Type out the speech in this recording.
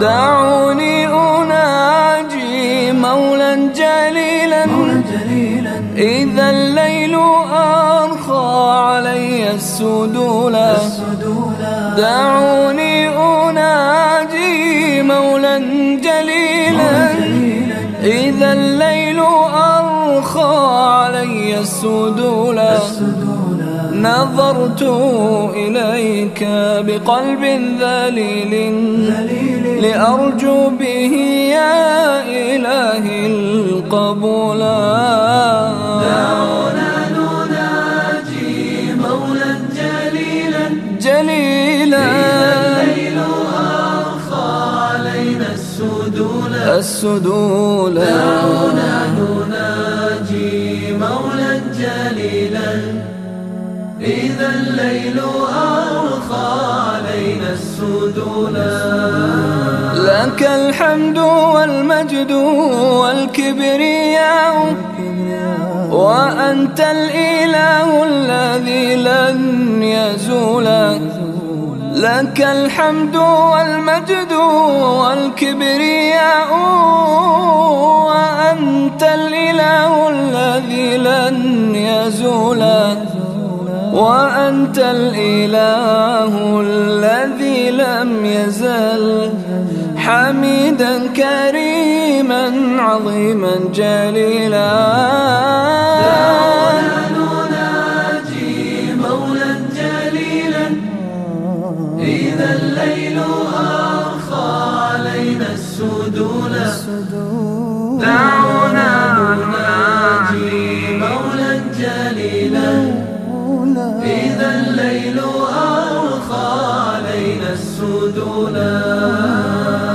دعوني أناجي مولا جليلا. إذا الليل أرخى علي السدولا دعوني أناجي مولا جليلا. إذا الليل أرخى علي السدولا نظرت إليك بقلب ذليل. لأرجو به يا إلهي القبول. دعونا نناجي إذا الليل أرخى علينا السدولا لك الحمد والمجد والكبرياء وأنت الإله الذي لن يزول. لك الحمد والمجد والكبرياء وأنت الإله الذي لن يزول وأنت الإله الذي لم يزل. حميدا كريما عظيما جليلا. إذا الليل أرخى علينا السدولا إذا الليل أرخى علينا السدولا